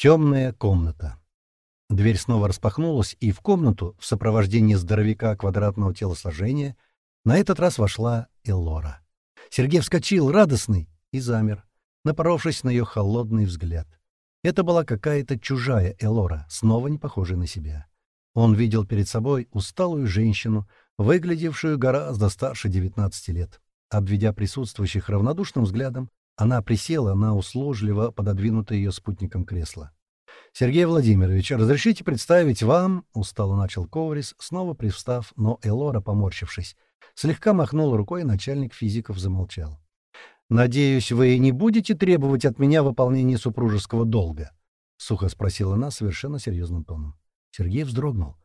Темная комната. Дверь снова распахнулась, и в комнату, в сопровождении здоровяка квадратного телосложения, на этот раз вошла Элора. Сергей вскочил, радостный, и замер, напоровшись на ее холодный взгляд. Это была какая-то чужая Элора, снова не похожая на себя. Он видел перед собой усталую женщину, выглядевшую гораздо старше 19 лет. Обведя присутствующих равнодушным взглядом, она присела на услужливо пододвинутое ее спутником кресло. «Сергей Владимирович, разрешите представить вам...» — устало начал Коврис, снова привстав, но Элора, поморщившись, слегка махнул рукой, начальник физиков замолчал. «Надеюсь, вы не будете требовать от меня выполнения супружеского долга?» — сухо спросила она совершенно серьезным тоном. Сергей вздрогнул.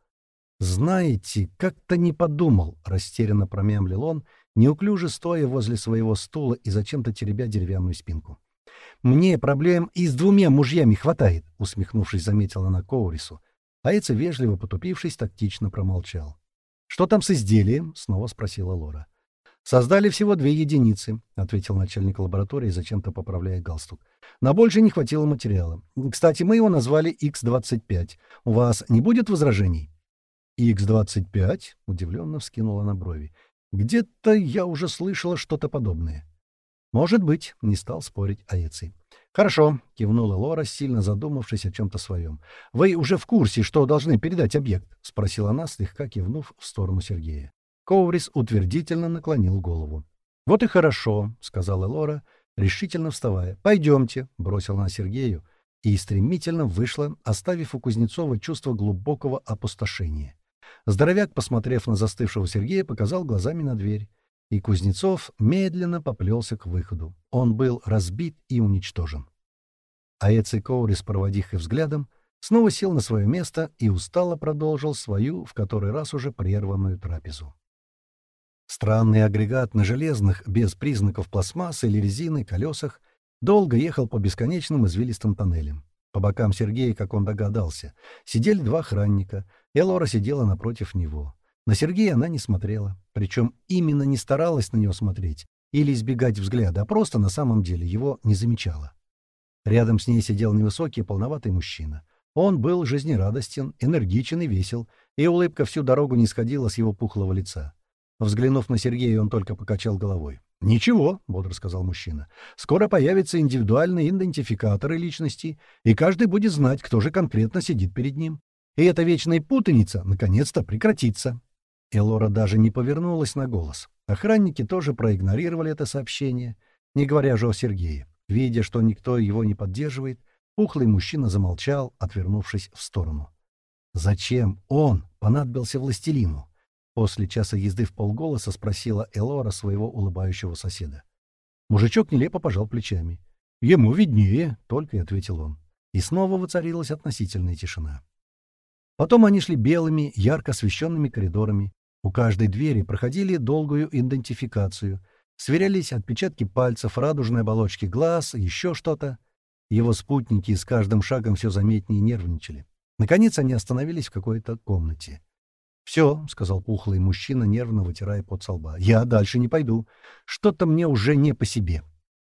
«Знаете, как-то не подумал», — растерянно промямлил он, неуклюже стоя возле своего стула и зачем-то теребя деревянную спинку. «Мне проблем и с двумя мужьями хватает», — усмехнувшись, заметила она Коурису. Аэца, вежливо потупившись, тактично промолчал. «Что там с изделием?» — снова спросила Лора. «Создали всего две единицы», — ответил начальник лаборатории, зачем-то поправляя галстук. «На больше не хватило материала. Кстати, мы его назвали X-25. У вас не будет возражений?» «X-25?» — удивленно вскинула на брови. «Где-то я уже слышала что-то подобное». «Может быть», — не стал спорить Аэций. «Хорошо», — кивнула Лора, сильно задумавшись о чем-то своем. «Вы уже в курсе, что должны передать объект?» — спросила она, слегка кивнув в сторону Сергея. Коурис утвердительно наклонил голову. «Вот и хорошо», — сказала Лора, решительно вставая. «Пойдемте», — бросила она Сергею, и стремительно вышла, оставив у Кузнецова чувство глубокого опустошения. Здоровяк, посмотрев на застывшего Сергея, показал глазами на дверь. И Кузнецов медленно поплелся к выходу. Он был разбит и уничтожен. А Эци Коурис, проводив их взглядом, снова сел на свое место и устало продолжил свою, в который раз уже прерванную трапезу. Странный агрегат на железных, без признаков пластмассы или резины, колесах долго ехал по бесконечным извилистым тоннелям. По бокам Сергея, как он догадался, сидели два охранника, и Лора сидела напротив него. На Сергея она не смотрела, причем именно не старалась на него смотреть или избегать взгляда, а просто на самом деле его не замечала. Рядом с ней сидел невысокий полноватый мужчина. Он был жизнерадостен, энергичен и весел, и улыбка всю дорогу не сходила с его пухлого лица. Взглянув на Сергея, он только покачал головой. «Ничего», — бодро сказал мужчина, — «скоро появятся индивидуальные идентификаторы личности, и каждый будет знать, кто же конкретно сидит перед ним. И эта вечная путаница наконец-то прекратится». Элора даже не повернулась на голос. Охранники тоже проигнорировали это сообщение, не говоря же о Сергее. Видя, что никто его не поддерживает, пухлый мужчина замолчал, отвернувшись в сторону. «Зачем он понадобился властелину?» После часа езды в полголоса спросила Элора своего улыбающего соседа. Мужичок нелепо пожал плечами. «Ему виднее», — только и ответил он. И снова воцарилась относительная тишина. Потом они шли белыми, ярко освещенными коридорами. У каждой двери проходили долгую идентификацию. Сверялись отпечатки пальцев, радужной оболочки глаз, еще что-то. Его спутники с каждым шагом все заметнее нервничали. Наконец они остановились в какой-то комнате. «Все», — сказал пухлый мужчина, нервно вытирая пот со лба. «Я дальше не пойду. Что-то мне уже не по себе».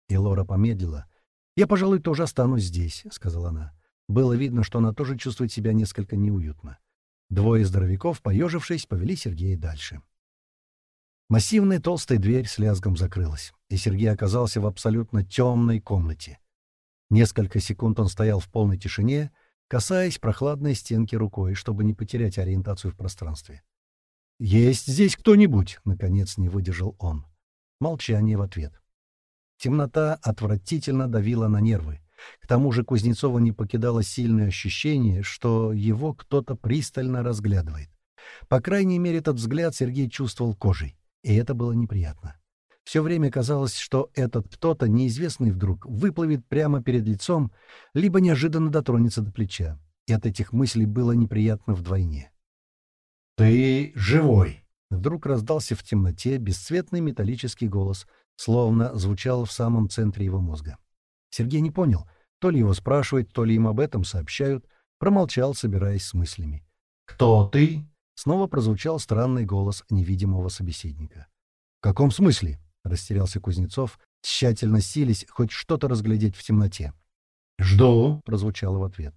И Лора помедлила. «Я, пожалуй, тоже останусь здесь», — сказала она. Было видно, что она тоже чувствует себя несколько неуютно. Двое здоровяков, поежившись, повели Сергея дальше. Массивная толстая дверь с лязгом закрылась, и Сергей оказался в абсолютно темной комнате. Несколько секунд он стоял в полной тишине, касаясь прохладной стенки рукой, чтобы не потерять ориентацию в пространстве. «Есть здесь кто-нибудь?» — наконец не выдержал он. Молчание в ответ. Темнота отвратительно давила на нервы. К тому же Кузнецова не покидало сильное ощущение, что его кто-то пристально разглядывает. По крайней мере, этот взгляд Сергей чувствовал кожей, и это было неприятно. Все время казалось, что этот кто-то, неизвестный вдруг, выплывет прямо перед лицом, либо неожиданно дотронется до плеча. И от этих мыслей было неприятно вдвойне. «Ты живой!» Вдруг раздался в темноте бесцветный металлический голос, словно звучал в самом центре его мозга. Сергей не понял, то ли его спрашивают, то ли им об этом сообщают, промолчал, собираясь с мыслями. «Кто ты?» — снова прозвучал странный голос невидимого собеседника. «В каком смысле?» — растерялся Кузнецов, тщательно сились хоть что-то разглядеть в темноте. «Жду», — прозвучало в ответ.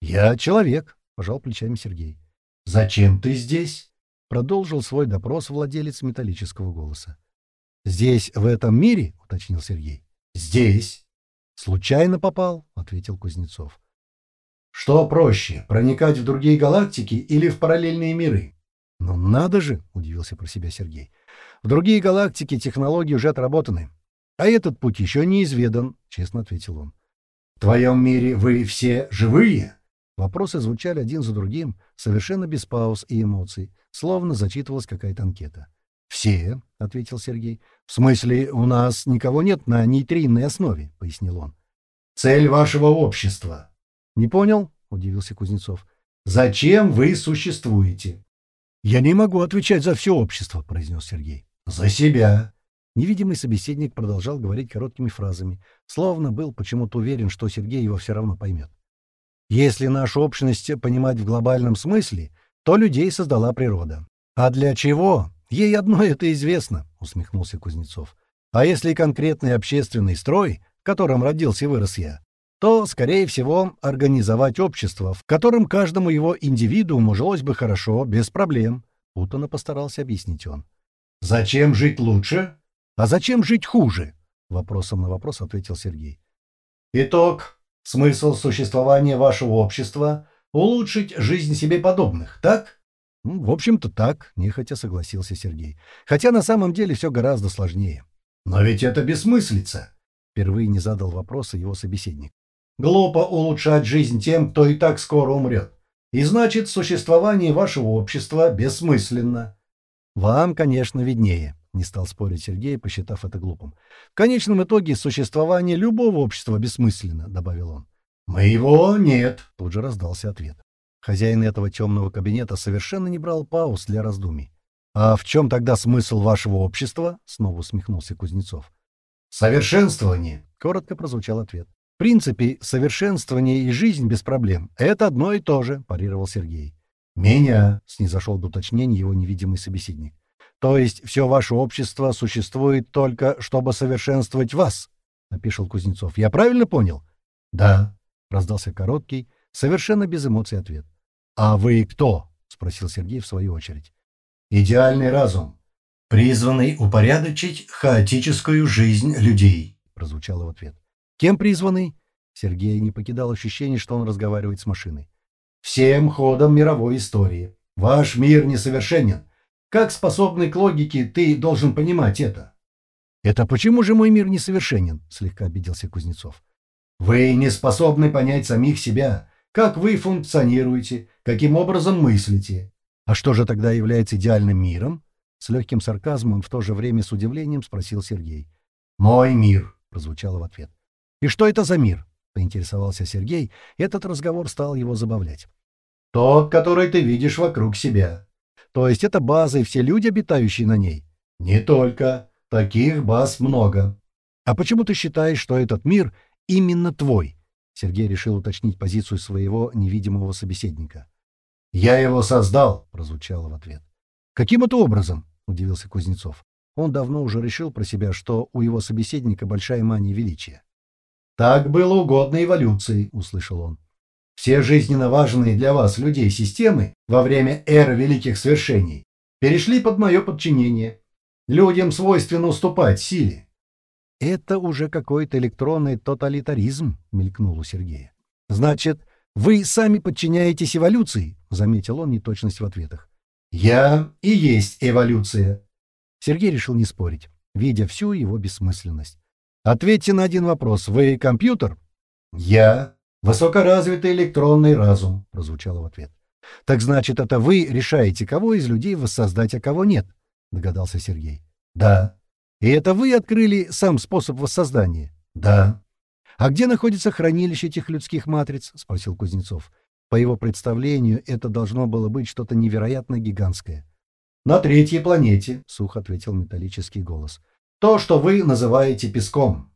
«Я человек», — пожал плечами Сергей. «Зачем ты здесь?» — продолжил свой допрос владелец металлического голоса. «Здесь, в этом мире?» — уточнил Сергей. «Здесь». «Случайно попал?» — ответил Кузнецов. «Что проще, проникать в другие галактики или в параллельные миры?» «Ну надо же!» — удивился про себя Сергей. «В другие галактики технологии уже отработаны, а этот путь еще не изведан», — честно ответил он. «В твоем мире вы все живые?» Вопросы звучали один за другим, совершенно без пауз и эмоций, словно зачитывалась какая-то анкета. «Все», — ответил Сергей. «В смысле, у нас никого нет на нейтринной основе», — пояснил он. «Цель вашего общества». «Не понял?» — удивился Кузнецов. «Зачем вы существуете?» «Я не могу отвечать за все общество», — произнес Сергей. «За себя». Невидимый собеседник продолжал говорить короткими фразами, словно был почему-то уверен, что Сергей его все равно поймет. Если нашу общность понимать в глобальном смысле, то людей создала природа. А для чего? Ей одно это известно, усмехнулся Кузнецов. А если конкретный общественный строй, в котором родился и вырос я, то, скорее всего, организовать общество, в котором каждому его индивидууму жилось бы хорошо, без проблем. Путано постарался объяснить он. «Зачем жить лучше? А зачем жить хуже?» Вопросом на вопрос ответил Сергей. «Итог. Смысл существования вашего общества — улучшить жизнь себе подобных, так? Ну, в общем-то так, нехотя согласился Сергей. Хотя на самом деле все гораздо сложнее. Но ведь это бессмыслица. Впервые не задал вопроса его собеседник. Глупо улучшать жизнь тем, кто и так скоро умрет. И значит, существование вашего общества бессмысленно. Вам, конечно, виднее, не стал спорить Сергей, посчитав это глупым. В конечном итоге существование любого общества бессмысленно, добавил он. Моего нет, тут же раздался ответ. Хозяин этого темного кабинета совершенно не брал пауз для раздумий. «А в чем тогда смысл вашего общества?» — снова усмехнулся Кузнецов. «Совершенствование», — коротко прозвучал ответ. «В принципе, совершенствование и жизнь без проблем — это одно и то же», — парировал Сергей. «Меня», — снизошел до уточнения его невидимый собеседник. То есть все ваше общество существует только, чтобы совершенствовать вас, — напишил Кузнецов. Я правильно понял? — Да, — раздался короткий, совершенно без эмоций ответ. — А вы кто? — спросил Сергей в свою очередь. — Идеальный разум, призванный упорядочить хаотическую жизнь людей, — прозвучало в ответ. — Кем призванный? Сергей не покидал ощущение, что он разговаривает с машиной. — Всем ходом мировой истории. Ваш мир несовершенен. Как способный к логике ты должен понимать это? «Это почему же мой мир несовершенен?» — слегка обиделся Кузнецов. «Вы не способны понять самих себя, как вы функционируете, каким образом мыслите. А что же тогда является идеальным миром?» С легким сарказмом, в то же время с удивлением спросил Сергей. «Мой мир», — прозвучало в ответ. «И что это за мир?» — поинтересовался Сергей. Этот разговор стал его забавлять. «Тот, который ты видишь вокруг себя. То есть это база и все люди, обитающие на ней? Не только. Таких баз много. А почему ты считаешь, что этот мир именно твой? Сергей решил уточнить позицию своего невидимого собеседника. «Я его создал», — прозвучало в ответ. «Каким это образом?» — удивился Кузнецов. Он давно уже решил про себя, что у его собеседника большая мания величия. «Так было угодно эволюции», — услышал он. Все жизненно важные для вас людей системы во время эры великих свершений перешли под мое подчинение. Людям свойственно уступать силе. «Это уже какой-то электронный тоталитаризм», — мелькнул у Сергея. «Значит, вы сами подчиняетесь эволюции», — заметил он неточность в ответах. «Я и есть эволюция». Сергей решил не спорить, видя всю его бессмысленность. «Ответьте на один вопрос. Вы компьютер?» «Я «Высокоразвитый электронный разум», — прозвучало в ответ. «Так значит, это вы решаете, кого из людей воссоздать, а кого нет?» — догадался Сергей. «Да». «И это вы открыли сам способ воссоздания?» «Да». «А где находится хранилище этих людских матриц?» — спросил Кузнецов. По его представлению, это должно было быть что-то невероятно гигантское. «На третьей планете», — сухо ответил металлический голос. «То, что вы называете песком».